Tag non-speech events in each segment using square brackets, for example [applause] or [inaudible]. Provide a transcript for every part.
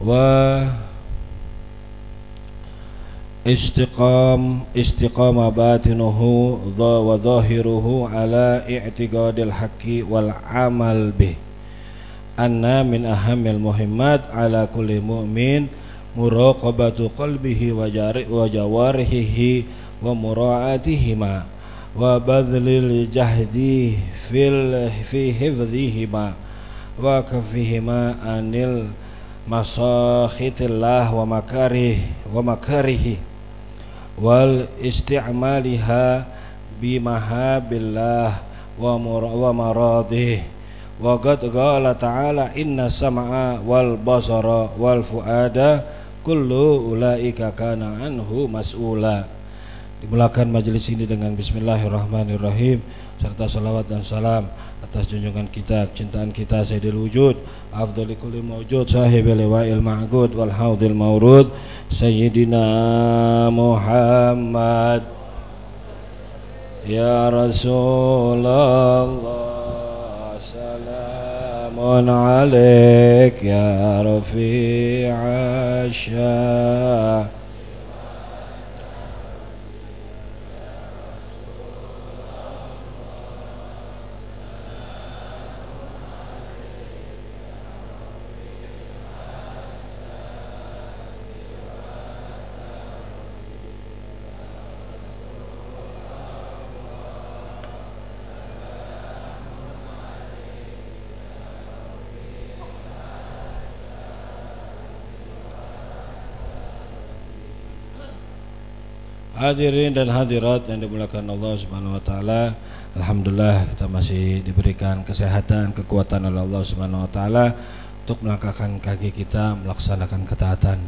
wa istiqam istiqama batinuhu wa zahiruhu ala i'tiqadil haqqi wal amal bih anna min ahamil muhimmat ala kulli mu'min muraqabatu qalbihi wa jawarihi wa mura'atihima wa badlil jahdi fil fi hifdhihima wa kafihima anil masakhitillah wa makarih wa makarihi wal isti'maliha bimahabillah wa wa maradih. Wa qad qala dimulakan majelis ini dengan bismillahirrahmanirrahim serta salawat dan salam atas junjungan kita cintaan kita Sayyidil Wujud afdhali kulli mawjud sahibil liwa'il ma'gud wal Sayyidina Muhammad. Ya Rasulullah Salamun alaik Ya Rafi'a Syah Hadirin dan hadirat yang dimuliakan Allah Subhanahu wa taala, alhamdulillah kita masih diberikan kesehatan, kekuatan oleh Allah Subhanahu wa taala untuk melangkahkan kaki kita melaksanakan ketaatan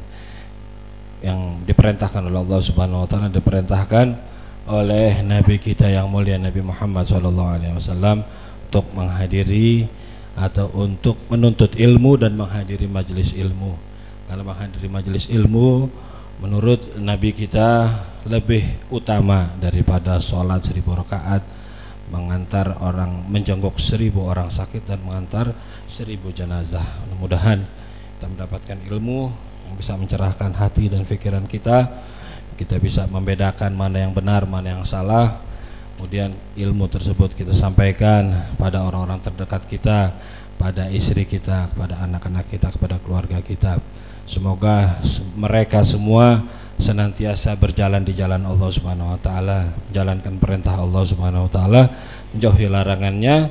yang diperintahkan oleh Allah Subhanahu wa taala diperintahkan oleh nabi kita yang mulia Nabi Muhammad sallallahu alaihi wasallam untuk menghadiri atau untuk menuntut ilmu dan menghadiri majelis ilmu. Karena menghadiri majelis ilmu menurut Nabi kita lebih utama daripada sholat seribu rakaat mengantar orang menjenguk seribu orang sakit dan mengantar seribu jenazah. Mudah-mudahan kita mendapatkan ilmu yang bisa mencerahkan hati dan pikiran kita. Kita bisa membedakan mana yang benar mana yang salah. Kemudian ilmu tersebut kita sampaikan pada orang-orang terdekat kita pada istri kita kepada anak-anak kita kepada keluarga kita Semoga mereka semua senantiasa berjalan di jalan Allah Subhanahu wa taala, menjalankan perintah Allah Subhanahu wa taala, menjauhi larangannya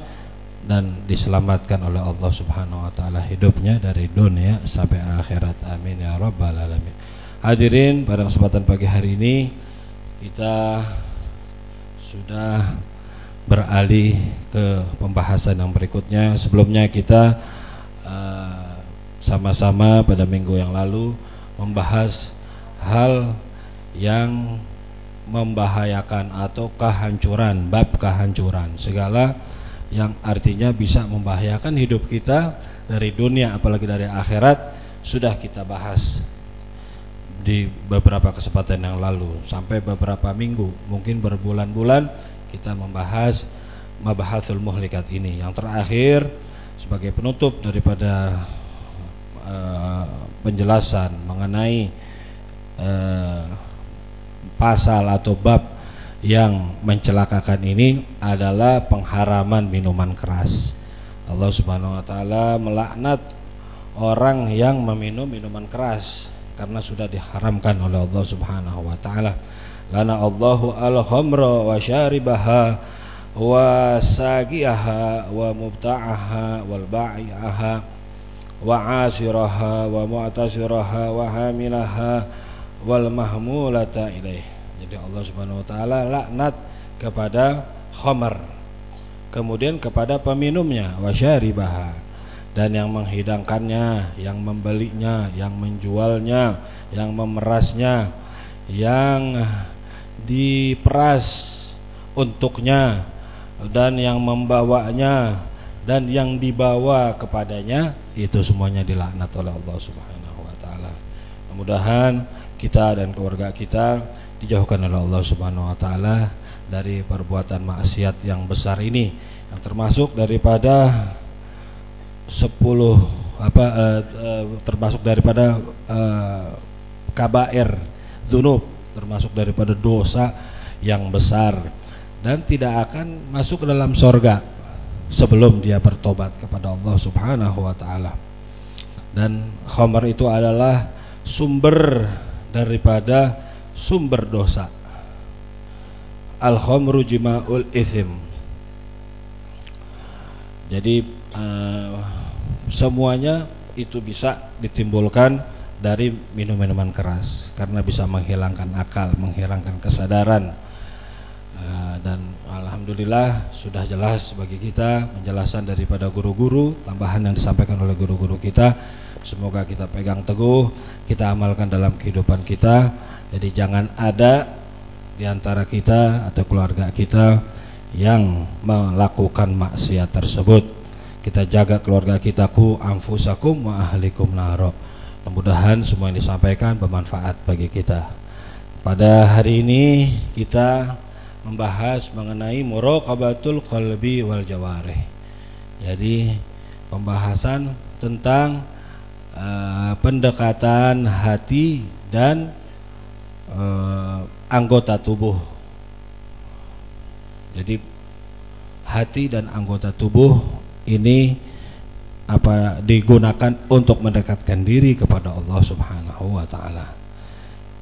dan diselamatkan oleh Allah Subhanahu wa taala hidupnya dari dunia sampai akhirat. Amin ya rabbal alamin. Hadirin, pada kesempatan pagi hari ini kita sudah beralih ke pembahasan yang berikutnya. Sebelumnya kita uh, sama-sama pada minggu yang lalu membahas hal yang membahayakan atau kehancuran, bab kehancuran, segala yang artinya bisa membahayakan hidup kita dari dunia apalagi dari akhirat sudah kita bahas di beberapa kesempatan yang lalu sampai beberapa minggu, mungkin berbulan-bulan kita membahas mabahatul muhlikat ini. Yang terakhir sebagai penutup daripada uh, penjelasan mengenai uh, pasal atau bab yang mencelakakan ini adalah pengharaman minuman keras. Allah Subhanahu wa taala melaknat orang yang meminum minuman keras karena sudah diharamkan oleh Allah Subhanahu wa taala. Lana Allahu al-khamra wa syaribaha wa sagiaha wa mubta'aha wal ba'i'aha wa hamilaha wal mahmulata ilaih. Jadi Allah Subhanahu wa taala laknat kepada khamar. Kemudian kepada peminumnya wa syaribaha dan yang menghidangkannya, yang membelinya, yang menjualnya, yang memerasnya, yang diperas untuknya dan yang membawanya dan yang dibawa kepadanya itu semuanya dilaknat oleh Allah Subhanahu wa taala. Mudah-mudahan kita dan keluarga kita dijauhkan oleh Allah Subhanahu wa taala dari perbuatan maksiat yang besar ini. Yang termasuk daripada 10 apa uh, uh, termasuk daripada uh, kabair dzunub termasuk daripada dosa yang besar. Dan tidak akan masuk ke dalam sorga sebelum dia bertobat kepada Allah Subhanahu wa taala. Dan khamar itu adalah sumber daripada sumber dosa. Al khamru jima'ul ithim. Jadi uh, semuanya itu bisa ditimbulkan dari minum-minuman keras karena bisa menghilangkan akal, menghilangkan kesadaran dan alhamdulillah sudah jelas bagi kita penjelasan daripada guru-guru tambahan yang disampaikan oleh guru-guru kita. Semoga kita pegang teguh kita amalkan dalam kehidupan kita. Jadi jangan ada di antara kita atau keluarga kita yang melakukan maksiat tersebut. Kita jaga keluarga kita ku anfusakum wa ahlikum naro. Mudah-mudahan semua yang disampaikan bermanfaat bagi kita. Pada hari ini kita membahas mengenai muraqabatul qalbi wal jawarih. Jadi pembahasan tentang uh, pendekatan hati dan uh, anggota tubuh. Jadi hati dan anggota tubuh ini apa digunakan untuk mendekatkan diri kepada Allah Subhanahu wa taala.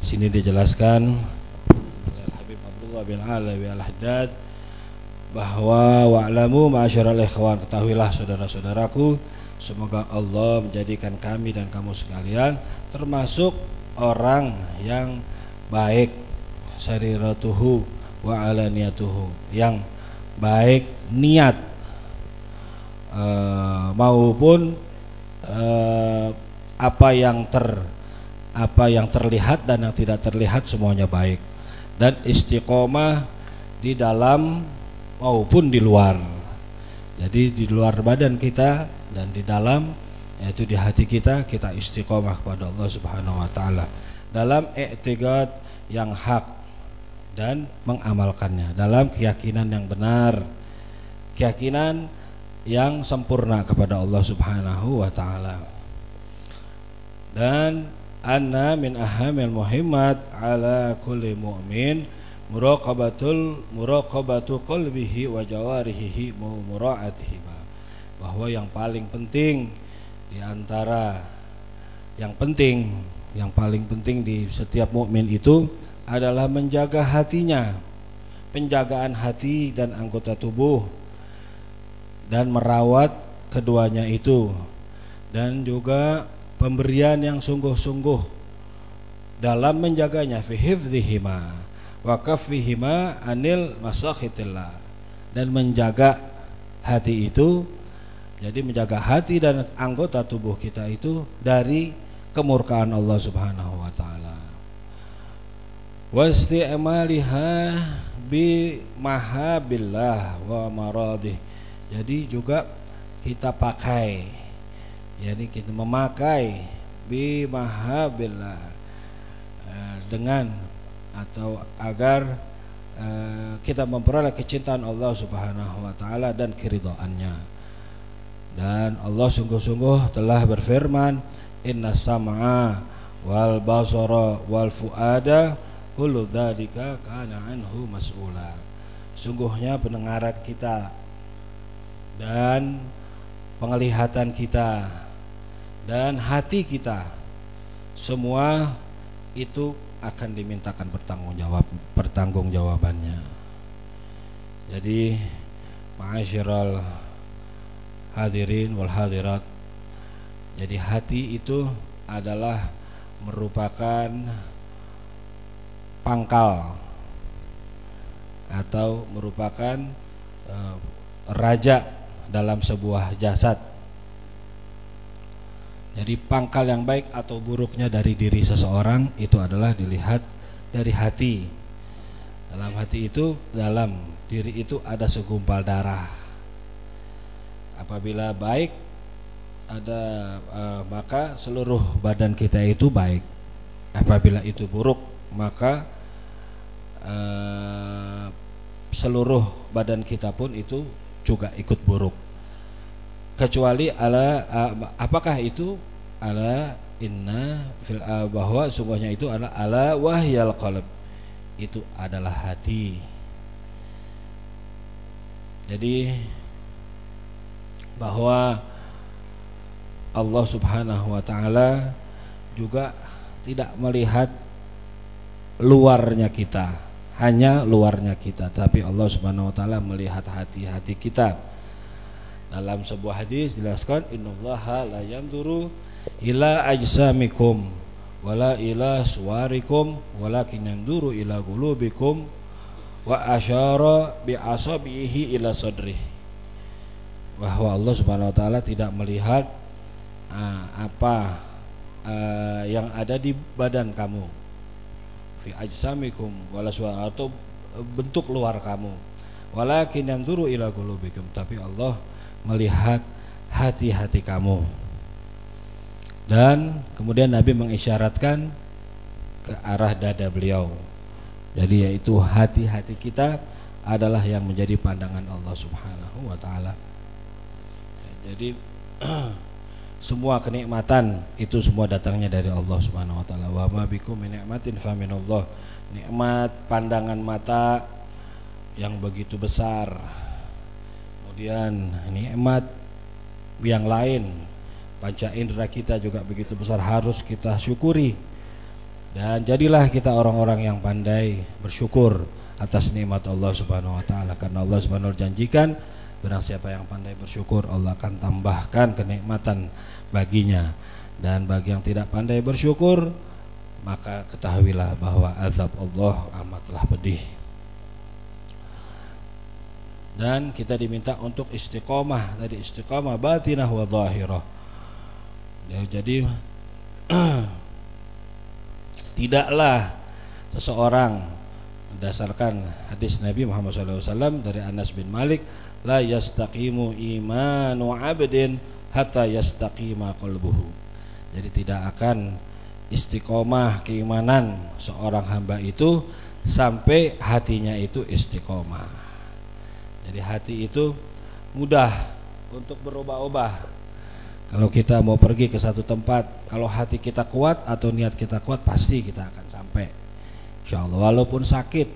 Sini dijelaskan Bin Alawi al-Haddad bahwa wa'lamu ma'asyiral ikhwan ketahuilah saudara-saudaraku semoga Allah menjadikan kami dan kamu sekalian termasuk orang yang baik sariratuhu wa alaniyatuhu yang baik niat e, maupun e, apa yang ter apa yang terlihat dan yang tidak terlihat semuanya baik dan istiqomah di dalam maupun di luar. Jadi di luar badan kita dan di dalam yaitu di hati kita kita istiqomah kepada Allah Subhanahu wa taala dalam i'tiqad yang hak dan mengamalkannya dalam keyakinan yang benar keyakinan yang sempurna kepada Allah Subhanahu wa taala dan anna min ahamil muhimmat ala kulli mu'min muraqabatul muraqabatu qalbihi wa jawarihi mura'atihi bahwa yang paling penting di antara yang penting yang paling penting di setiap mukmin itu adalah menjaga hatinya penjagaan hati dan anggota tubuh dan merawat keduanya itu. Dan juga pemberian yang sungguh-sungguh dalam menjaganya fi hifdzihima wa kaffihima anil masakhitillah dan menjaga hati itu jadi menjaga hati dan anggota tubuh kita itu dari kemurkaan Allah Subhanahu wa taala. Wasti'maliha bi mahabillah wa maradih. Jadi juga kita pakai yakni kita memakai bi mahabillah eh, dengan atau agar uh, kita memperoleh kecintaan Allah Subhanahu wa taala dan keridhaannya. Dan Allah sungguh-sungguh telah berfirman, "Inna sam'a wal basara wal fuada kullu dzalika kana anhu mas'ula." Sungguhnya pendengaran kita dan penglihatan kita dan hati kita semua itu akan dimintakan bertanggung jawab pertanggung jawabannya. Jadi ma'asyiral hadirin wal hadirat. Jadi hati itu adalah merupakan pangkal atau merupakan uh, raja dalam sebuah jasad jadi pangkal yang baik atau buruknya dari diri seseorang itu adalah dilihat dari hati. Dalam hati itu, dalam diri itu ada segumpal darah. Apabila baik ada uh, maka seluruh badan kita itu baik. Apabila itu buruk, maka uh, seluruh badan kita pun itu juga ikut buruk. kecuali ala apakah itu ala inna fil bahwa sungguhnya itu adalah ala wahyal qalb itu adalah hati jadi bahwa Allah Subhanahu wa taala juga tidak melihat luarnya kita, hanya luarnya kita, tapi Allah Subhanahu wa taala melihat hati-hati kita. Dalam sebuah hadis dijelaskan innallaha la yanzuru ila ajsamikum wala ila suwarikum walakin yanzuru ila qulubikum wa asyara bi asabihi ila sadri. Bahwa Allah Subhanahu wa taala tidak melihat uh, apa uh, yang ada di badan kamu. Fi ajsamikum wala atau bentuk luar kamu. Walakin yanzuru ila qulubikum tapi Allah melihat hati-hati kamu dan kemudian Nabi mengisyaratkan ke arah dada beliau. Jadi yaitu hati-hati kita adalah yang menjadi pandangan Allah Subhanahu wa taala. Jadi [clears throat] semua kenikmatan itu semua datangnya dari Allah Subhanahu wa taala. Wa ma bikum min ni'matin faminallah nikmat pandangan mata yang begitu besar. Kemudian nikmat yang lain panca indera kita juga begitu besar. Harus kita syukuri. Dan jadilah kita orang-orang yang pandai bersyukur atas nikmat Allah Subhanahu wa taala. Karena Allah Subhanahu wa janjikan barang siapa yang pandai bersyukur Allah akan tambahkan kenikmatan baginya. Dan bagi yang tidak pandai bersyukur maka ketahuilah bahwa azab Allah amatlah pedih. Dan kita diminta untuk istiqomah. Tadi istiqomah batinah wa zahirah Ya, jadi [clears throat] tidaklah seseorang berdasarkan hadis Nabi Muhammad SAW dari Anas bin Malik la yastaqimu imanu abdin hatta yastaqima qalbuhu. Jadi tidak akan istiqomah keimanan seorang hamba itu sampai hatinya itu istiqomah. Jadi hati itu mudah untuk berubah-ubah kalau kita mau pergi ke satu tempat, kalau hati kita kuat atau niat kita kuat, pasti kita akan sampai. Insya Allah, walaupun sakit,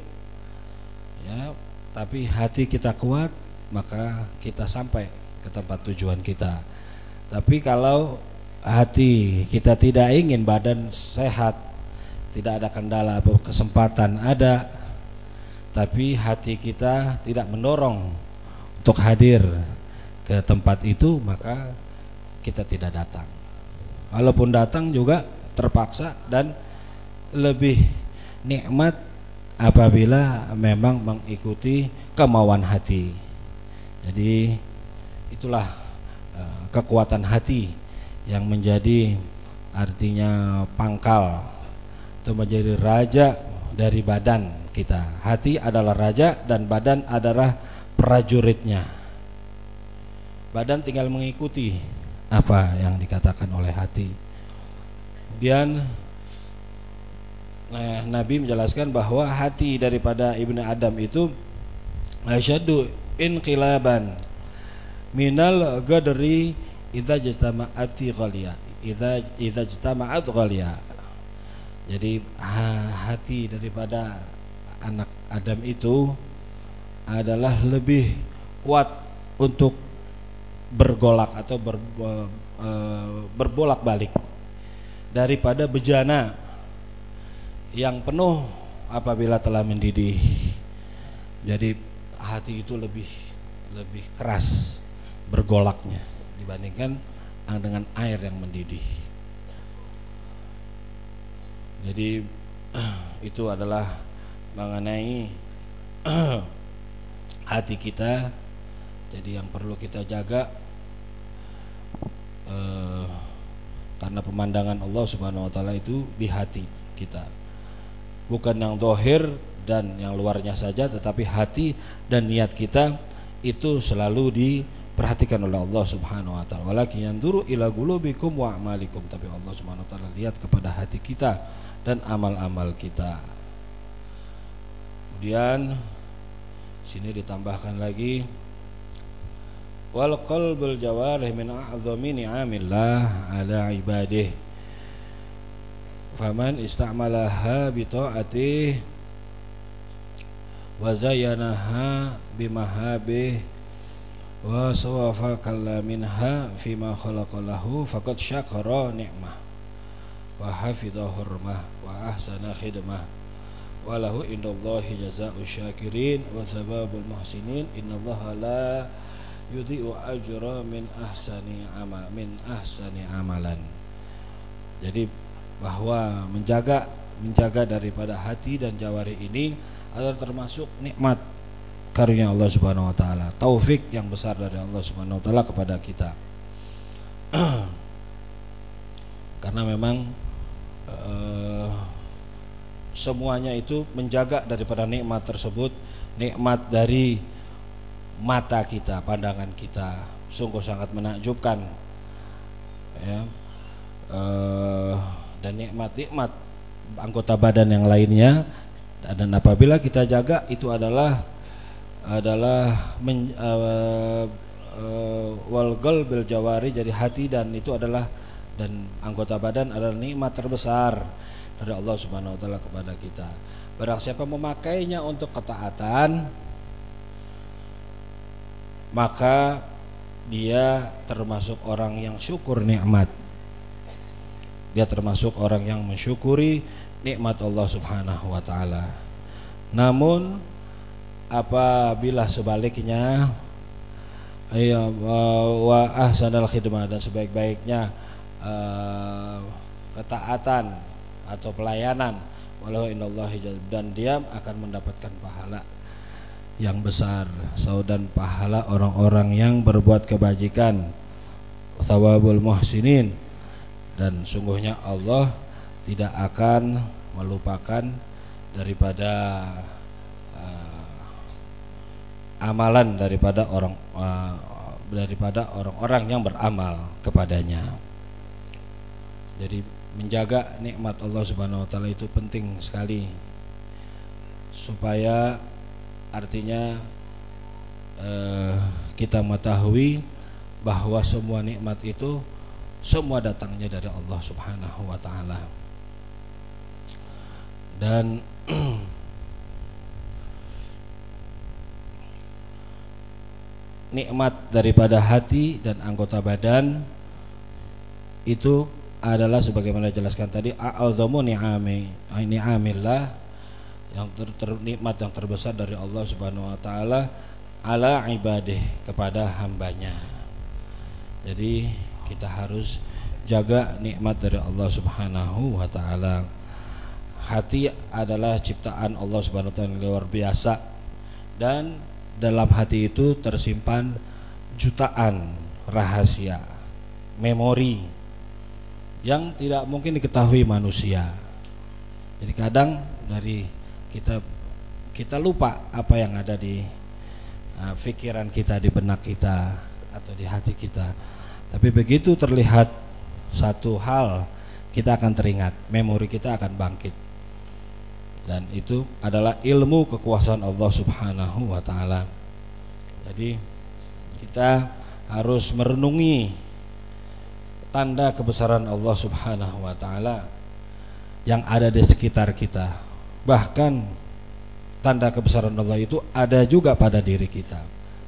ya, tapi hati kita kuat, maka kita sampai ke tempat tujuan kita. Tapi kalau hati kita tidak ingin badan sehat, tidak ada kendala atau kesempatan ada, tapi hati kita tidak mendorong untuk hadir ke tempat itu, maka kita tidak datang. Walaupun datang juga terpaksa dan lebih nikmat apabila memang mengikuti kemauan hati. Jadi itulah uh, kekuatan hati yang menjadi artinya pangkal atau menjadi raja dari badan kita. Hati adalah raja dan badan adalah prajuritnya. Badan tinggal mengikuti apa yang dikatakan oleh hati. Kemudian nah, Nabi menjelaskan bahwa hati daripada ibnu Adam itu asyaddu inqilaban minal gadri idza jama'ati ghalia idza idza jama'at ghalia. Jadi hati daripada anak Adam itu adalah lebih kuat untuk bergolak atau ber, e, berbolak-balik daripada bejana yang penuh apabila telah mendidih. Jadi hati itu lebih lebih keras bergolaknya dibandingkan dengan air yang mendidih. Jadi [clears throat] itu adalah mengenai [clears throat] hati kita. Jadi yang perlu kita jaga eh, karena pemandangan Allah Subhanahu wa taala itu di hati kita. Bukan yang dohir dan yang luarnya saja tetapi hati dan niat kita itu selalu diperhatikan oleh Allah Subhanahu wa taala. Walakin yanzuru ila qulubikum wa a'malikum. Tapi Allah Subhanahu wa taala lihat kepada hati kita dan amal-amal kita. Kemudian sini ditambahkan lagi wal qalbul jawarih min a'zami ni'amillah ala ibadih faman istamalaha bi ta'atih wa zayyanaha bimahabih wa sawafa minha fima khalaqalahu faqad syakara ni'mah wa hafidha hurmah wa ahsana khidmah wa lahu indallahi jazaa'u syakirin wa thawabul muhsinin innallaha la yudhi'u ajra min ahsani amal min ahsani amalan jadi bahwa menjaga menjaga daripada hati dan jawari ini adalah termasuk nikmat karunia Allah Subhanahu wa taala, taufik yang besar dari Allah Subhanahu wa taala kepada kita. [clears throat] Karena memang uh, semuanya itu menjaga daripada nikmat tersebut, nikmat dari mata kita, pandangan kita sungguh sangat menakjubkan ya uh, dan nikmat-nikmat anggota badan yang lainnya dan apabila kita jaga itu adalah adalah men, uh, uh, walgal bil jawari jadi hati dan itu adalah dan anggota badan adalah nikmat terbesar dari Allah Subhanahu wa taala kepada kita. Barang siapa memakainya untuk ketaatan maka dia termasuk orang yang syukur nikmat. Dia termasuk orang yang mensyukuri nikmat Allah Subhanahu wa taala. Namun apabila sebaliknya ya wa ahsanal khidmah dan sebaik-baiknya uh, ketaatan atau pelayanan walau innallahi dan dia akan mendapatkan pahala yang besar dan pahala orang-orang yang berbuat kebajikan thawabul muhsinin dan sungguhnya Allah tidak akan melupakan daripada uh, amalan daripada orang uh, daripada orang-orang yang beramal kepadanya. Jadi menjaga nikmat Allah Subhanahu wa taala itu penting sekali supaya artinya uh, kita mengetahui bahwa semua nikmat itu semua datangnya dari Allah Subhanahu wa taala. Dan [clears throat] nikmat daripada hati dan anggota badan itu adalah sebagaimana dijelaskan tadi a'adzamu ni'ami ni'amillah yang ter, ter, yang terbesar dari Allah Subhanahu wa taala ala ibadah kepada hambanya. Jadi kita harus jaga nikmat dari Allah Subhanahu wa taala. Hati adalah ciptaan Allah Subhanahu wa taala yang luar biasa dan dalam hati itu tersimpan jutaan rahasia, memori yang tidak mungkin diketahui manusia. Jadi kadang dari kita kita lupa apa yang ada di uh, kita, di benak kita atau di hati kita. Tapi begitu terlihat satu hal, kita akan teringat, memori kita akan bangkit dan itu adalah ilmu kekuasaan Allah Subhanahu wa taala. Jadi kita harus merenungi tanda kebesaran Allah Subhanahu wa taala yang ada di sekitar kita. Bahkan tanda kebesaran Allah itu ada juga pada diri kita.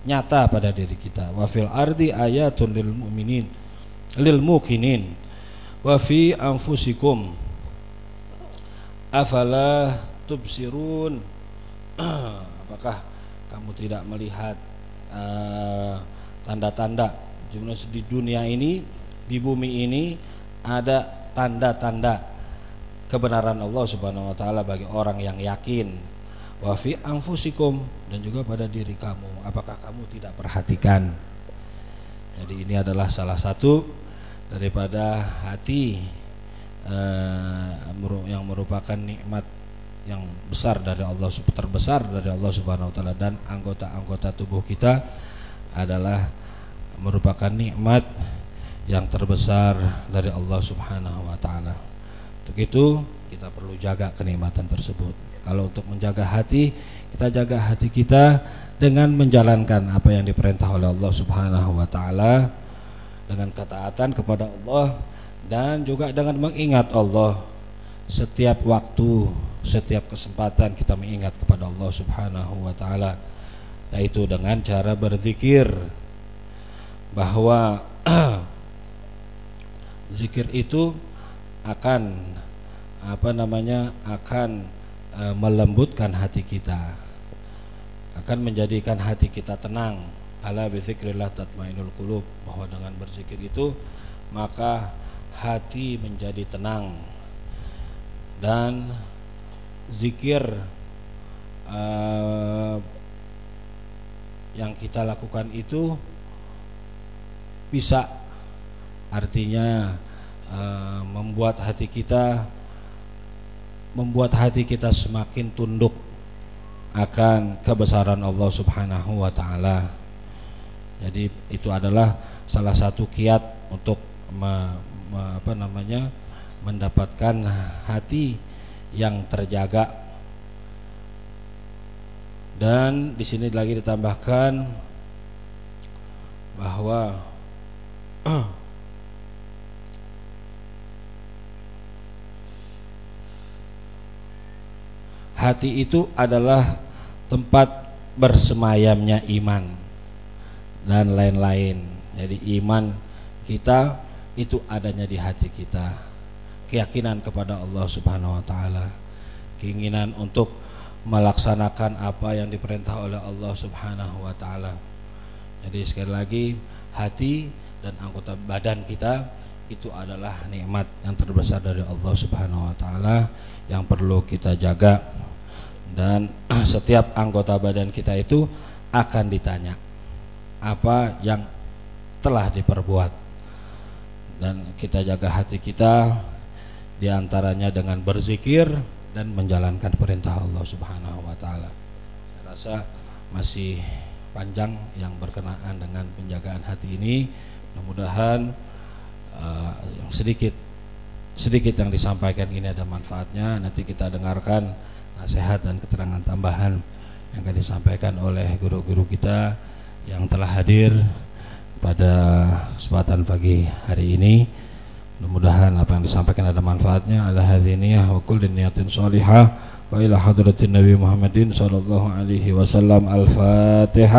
Nyata pada diri kita. Wa fil ardi ayatun lil mu'minin lil muqinin wa fi anfusikum afala tubsirun [clears throat] apakah kamu tidak melihat uh, tanda-tanda uh, di dunia ini di bumi ini ada tanda-tanda kebenaran Allah Subhanahu wa taala bagi orang yang yakin. Wa fi anfusikum dan juga pada diri kamu. Apakah kamu tidak perhatikan? Jadi ini adalah salah satu daripada hati Eh, yang merupakan nikmat yang besar dari Allah terbesar dari Allah Subhanahu wa taala dan anggota-anggota tubuh kita adalah merupakan nikmat yang terbesar dari Allah Subhanahu wa taala. Untuk itu kita perlu jaga kenikmatan tersebut. Kalau untuk menjaga hati, kita jaga hati kita dengan menjalankan apa yang diperintah oleh Allah Subhanahu wa taala dengan ketaatan kepada Allah dan juga dengan mengingat Allah setiap waktu, setiap kesempatan kita mengingat kepada Allah Subhanahu wa taala yaitu dengan cara berzikir bahwa [clears throat] zikir itu akan apa namanya akan e, melembutkan hati kita. Akan menjadikan hati kita tenang. Ala bizikrillah tatmainul qulub. Bahwa dengan berzikir itu maka hati menjadi tenang. Dan zikir uh, yang kita lakukan itu bisa. Artinya uh, membuat hati kita membuat hati kita semakin tunduk akan kebesaran Allah Subhanahu wa taala. Jadi itu adalah salah satu kiat untuk me, me, apa namanya? mendapatkan hati yang terjaga. Dan di sini lagi ditambahkan bahwa [clears throat] hati itu adalah tempat bersemayamnya iman dan lain-lain. Jadi iman kita itu adanya di hati kita. Keyakinan kepada Allah Subhanahu wa taala, keinginan untuk melaksanakan apa yang diperintah oleh Allah Subhanahu wa taala. Jadi sekali lagi hati dan anggota badan kita itu adalah nikmat yang terbesar dari Allah Subhanahu wa taala yang perlu kita jaga dan [clears throat] setiap anggota badan kita itu akan ditanya apa yang telah diperbuat dan kita jaga hati kita di antaranya dengan berzikir dan menjalankan perintah Allah Subhanahu Wa Taala. Saya rasa masih panjang yang berkenaan dengan penjagaan hati ini. Mudah-mudahan uh, yang sedikit sedikit yang disampaikan ini ada manfaatnya. Nanti kita dengarkan nasihat dan keterangan tambahan yang akan disampaikan oleh guru-guru kita yang telah hadir pada kesempatan pagi hari ini. Mudah-mudahan apa yang disampaikan ada manfaatnya. Ala hadziniyah wa kulli niyatin salihah wa ila hadratin Nabi Muhammadin sallallahu alaihi wasallam. Al-Fatihah.